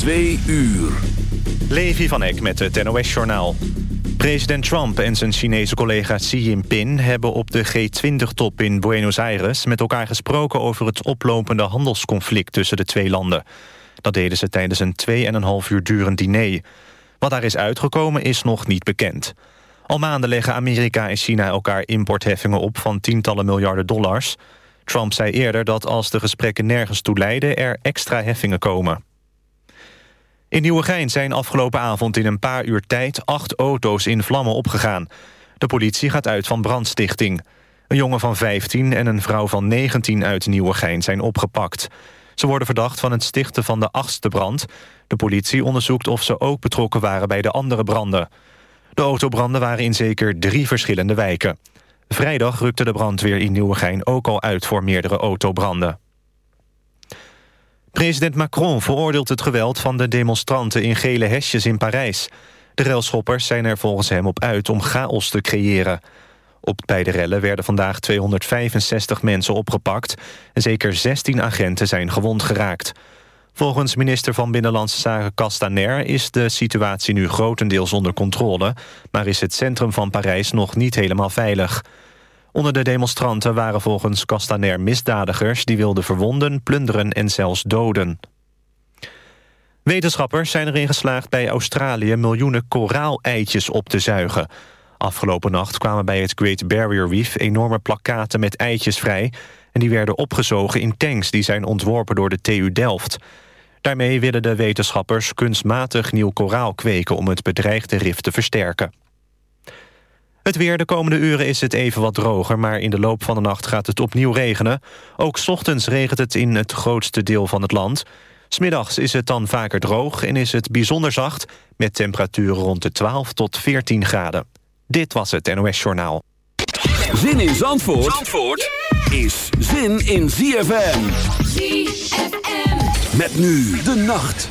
Twee uur. Levi van Eck met het NOS-journaal. President Trump en zijn Chinese collega Xi Jinping... hebben op de G20-top in Buenos Aires met elkaar gesproken... over het oplopende handelsconflict tussen de twee landen. Dat deden ze tijdens een 2,5 uur durend diner. Wat daar is uitgekomen is nog niet bekend. Al maanden leggen Amerika en China elkaar importheffingen op... van tientallen miljarden dollars. Trump zei eerder dat als de gesprekken nergens toe leiden... er extra heffingen komen. In Nieuwegein zijn afgelopen avond in een paar uur tijd... acht auto's in vlammen opgegaan. De politie gaat uit van brandstichting. Een jongen van 15 en een vrouw van 19 uit Nieuwegein zijn opgepakt. Ze worden verdacht van het stichten van de achtste brand. De politie onderzoekt of ze ook betrokken waren bij de andere branden. De autobranden waren in zeker drie verschillende wijken. Vrijdag rukte de brandweer in Nieuwegein ook al uit voor meerdere autobranden. President Macron veroordeelt het geweld van de demonstranten in gele hesjes in Parijs. De railschoppers zijn er volgens hem op uit om chaos te creëren. Op bij de rellen werden vandaag 265 mensen opgepakt... en zeker 16 agenten zijn gewond geraakt. Volgens minister van Binnenlandse Zaken Castaner... is de situatie nu grotendeels onder controle... maar is het centrum van Parijs nog niet helemaal veilig. Onder de demonstranten waren volgens Castaner misdadigers... die wilden verwonden, plunderen en zelfs doden. Wetenschappers zijn erin geslaagd bij Australië... miljoenen koraaleitjes op te zuigen. Afgelopen nacht kwamen bij het Great Barrier Reef... enorme plakkaten met eitjes vrij... en die werden opgezogen in tanks... die zijn ontworpen door de TU Delft. Daarmee willen de wetenschappers kunstmatig nieuw koraal kweken... om het bedreigde rif te versterken. Het weer de komende uren is het even wat droger... maar in de loop van de nacht gaat het opnieuw regenen. Ook s ochtends regent het in het grootste deel van het land. Smiddags is het dan vaker droog en is het bijzonder zacht... met temperaturen rond de 12 tot 14 graden. Dit was het NOS Journaal. Zin in Zandvoort, Zandvoort is zin in ZFM. ZFM. Met nu de nacht.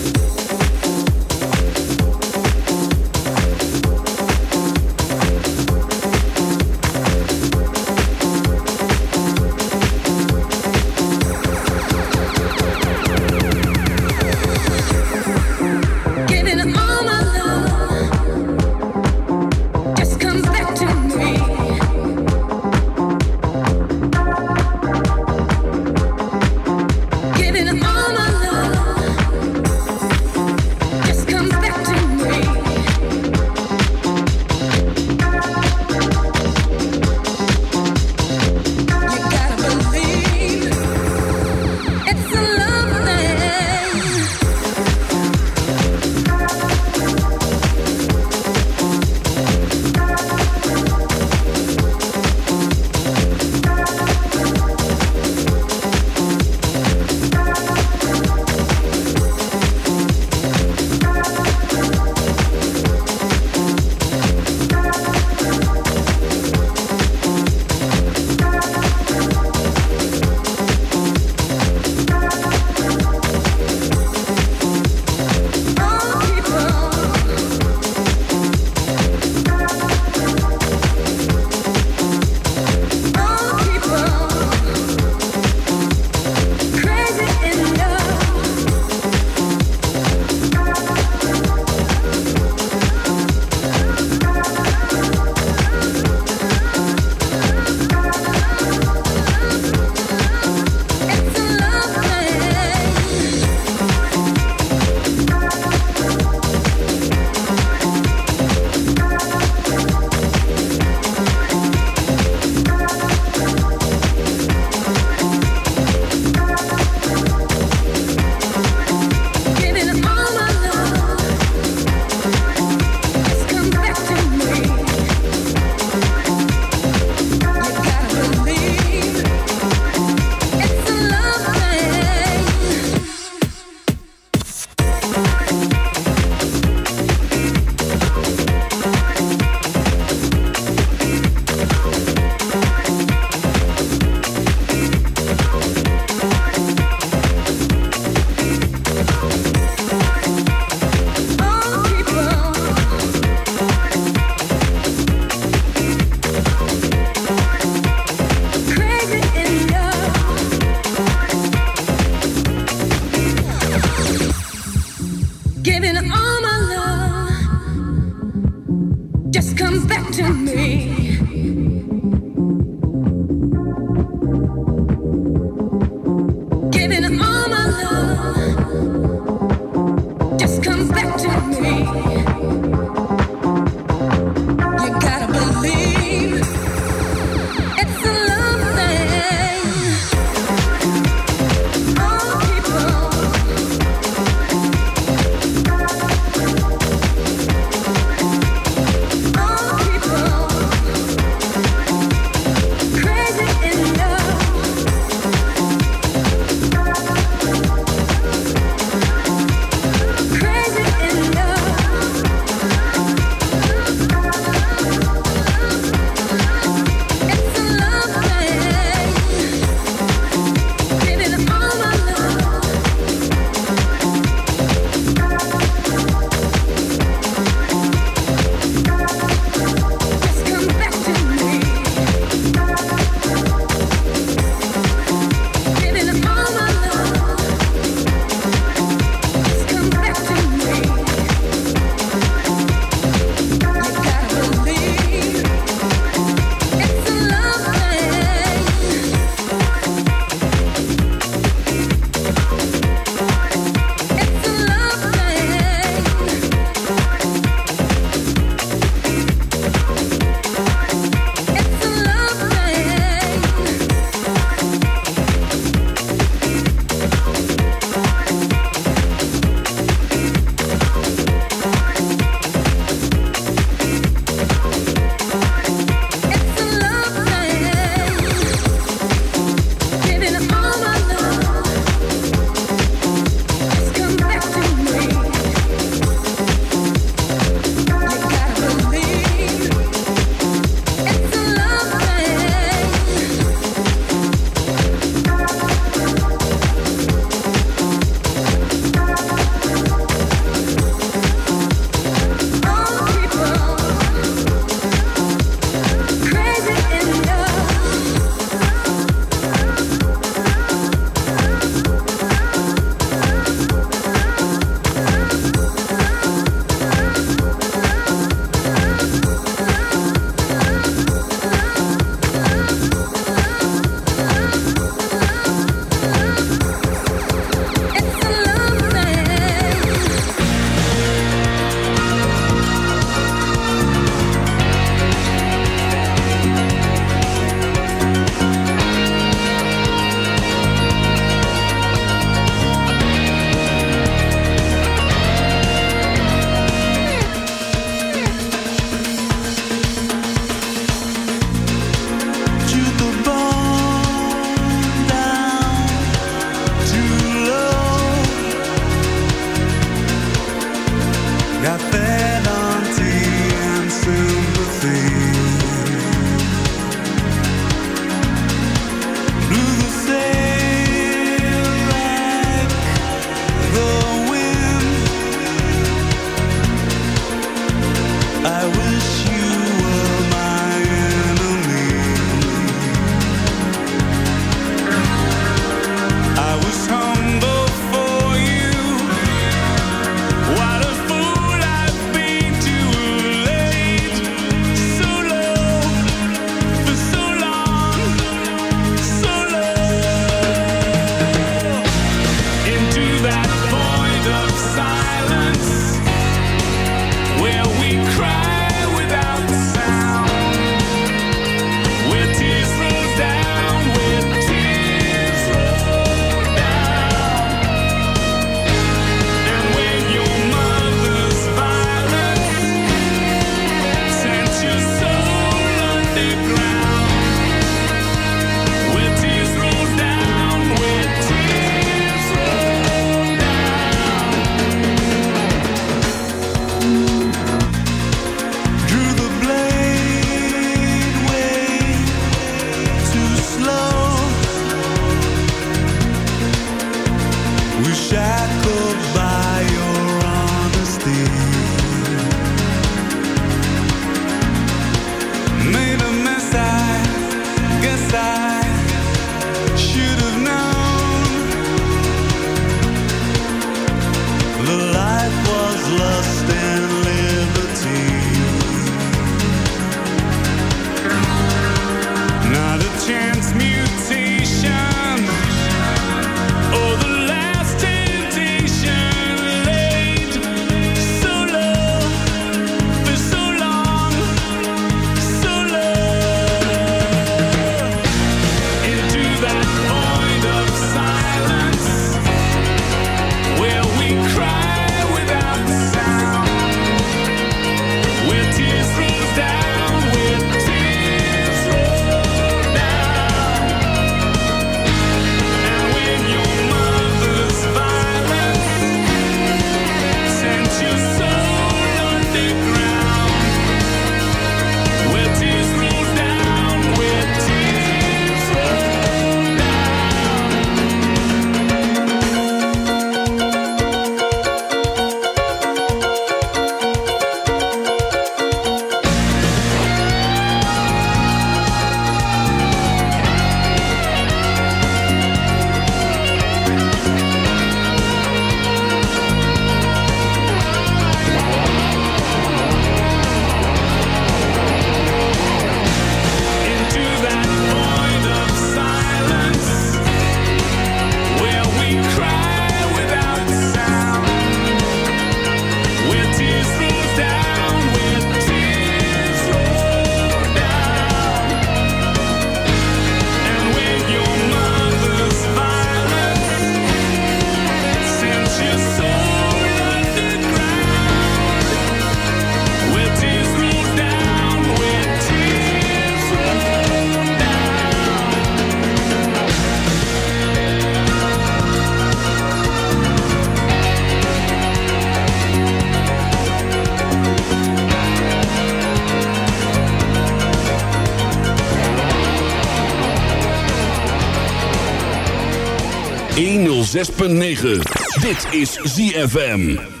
106.9. Dit is ZFM.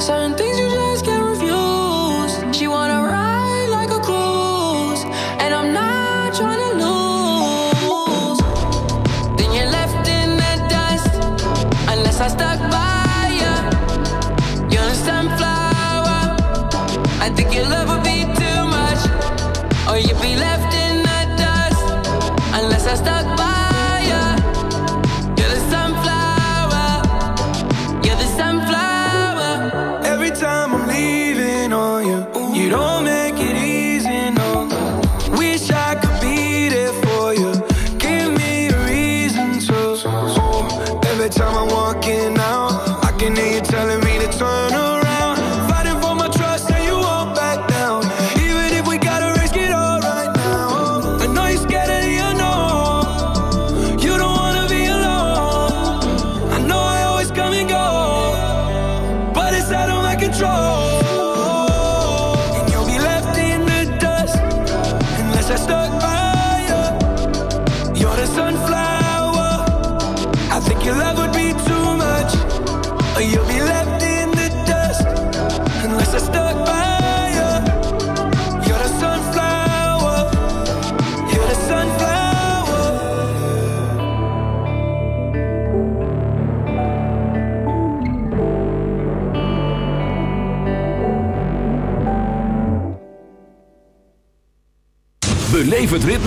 certain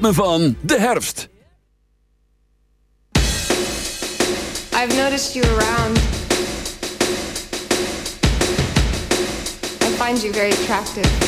ritme van de herfst. I've noticed you around. I find you very attractive.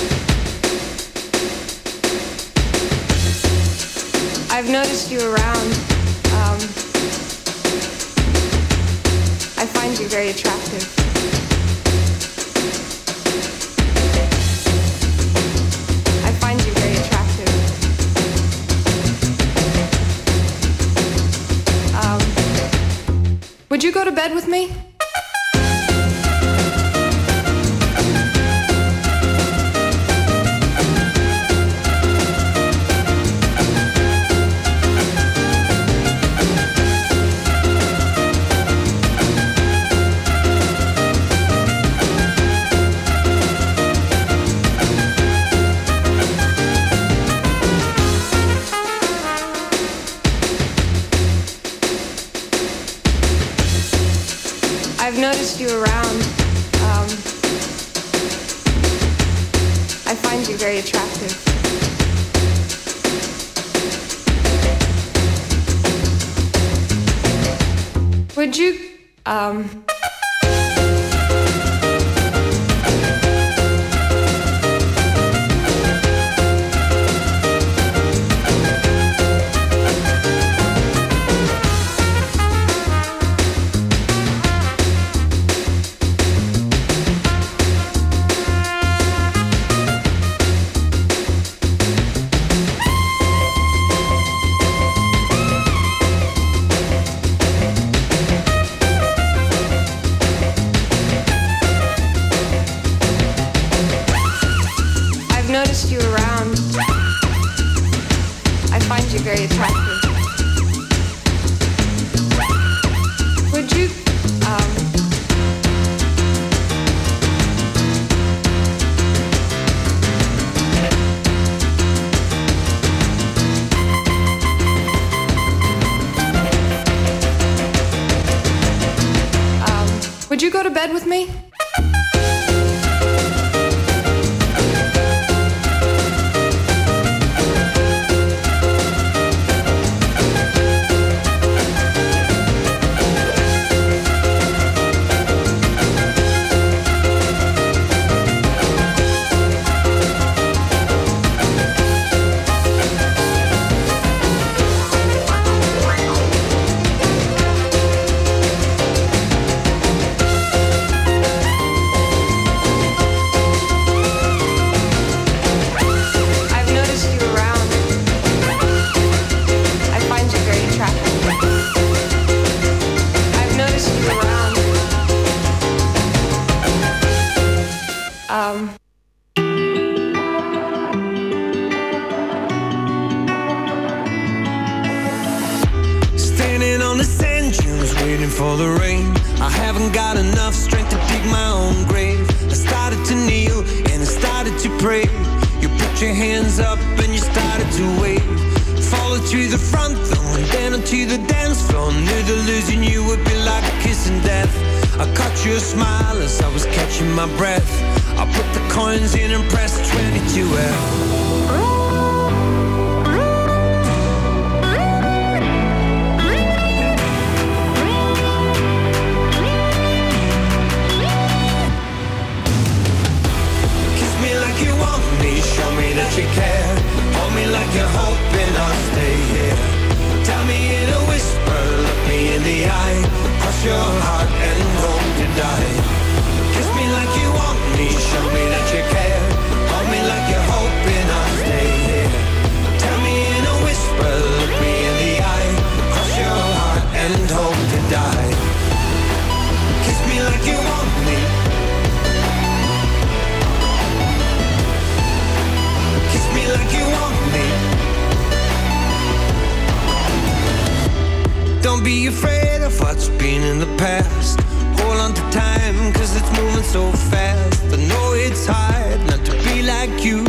in the past. Hold on to time cause it's moving so fast. I know it's hard not to be like you.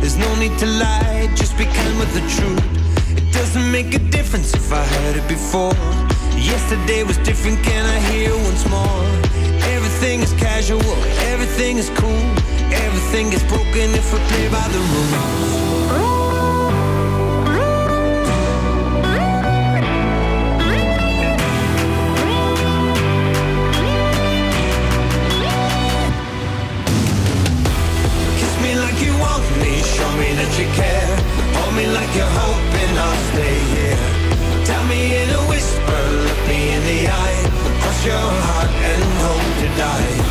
There's no need to lie, just be kind with the truth. It doesn't make a difference if I heard it before. Yesterday was different, can I hear once more? Everything is casual, everything is cool. Everything is broken if we play by the rules. that you care. Hold me like you're hoping I'll stay here. Tell me in a whisper, look me in the eye. Cross your heart and hope to die.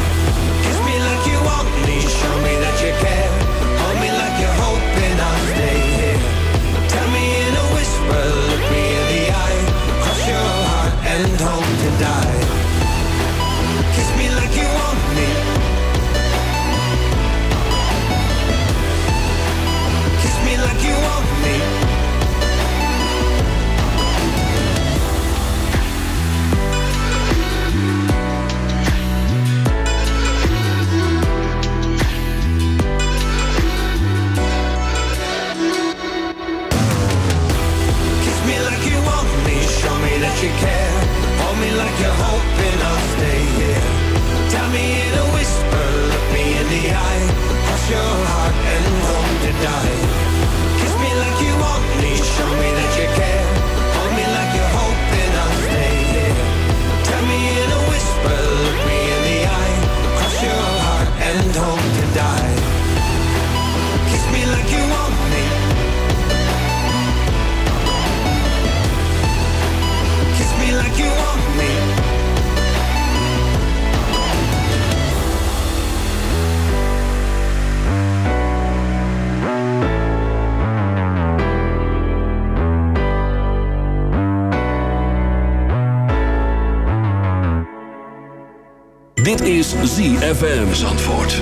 ZFM Zandvoort.